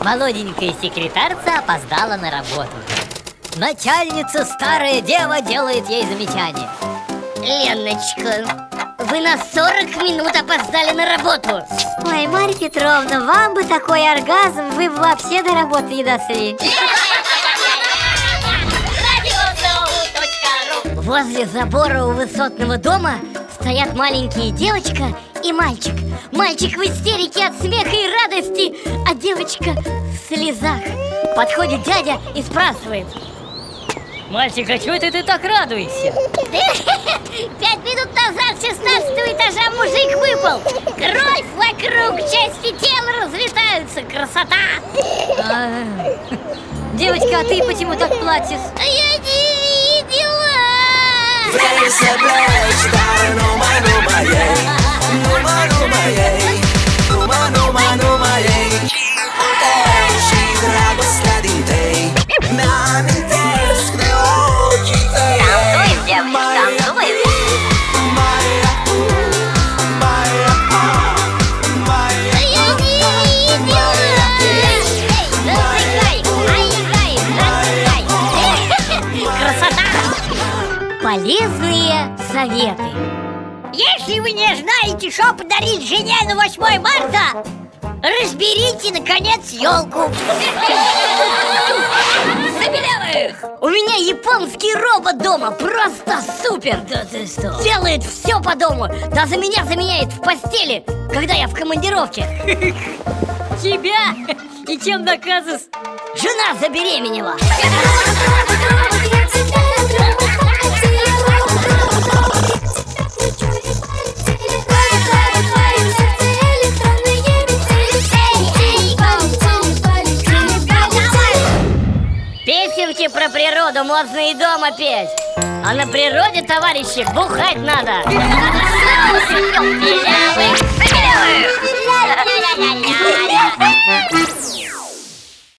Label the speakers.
Speaker 1: Молоденькая секретарца опоздала на работу. Начальница старая дева делает ей замечание.
Speaker 2: Леночка, вы на 40 минут опоздали на работу
Speaker 1: Ой, Марья Петровна, вам бы такой оргазм, вы бы вообще до работы не дошли. Возле забора у высотного дома стоят маленькие девочка и мальчик. Мальчик в истерике от смеха и радости, а девочка в слезах. Подходит дядя и спрашивает. Мальчик, а чего это ты так радуешься?
Speaker 2: Пять минут назад с 16 этажа мужик выпал. Кровь вокруг, части тела разлетаются, красота!
Speaker 1: А, Девочка, а ты почему так плачешь?
Speaker 2: А я не видела
Speaker 1: Полезные советы
Speaker 2: Если вы не знаете, что подарить жене на 8 марта Разберите, наконец, елку У меня японский робот дома Просто супер
Speaker 1: Да ты что?
Speaker 2: Делает все по дому Даже меня заменяет в постели Когда я в командировке
Speaker 1: Тебя? И чем доказываешь?
Speaker 2: Жена забеременела Песенки про природу можно и дома петь. А на природе, товарищи, бухать надо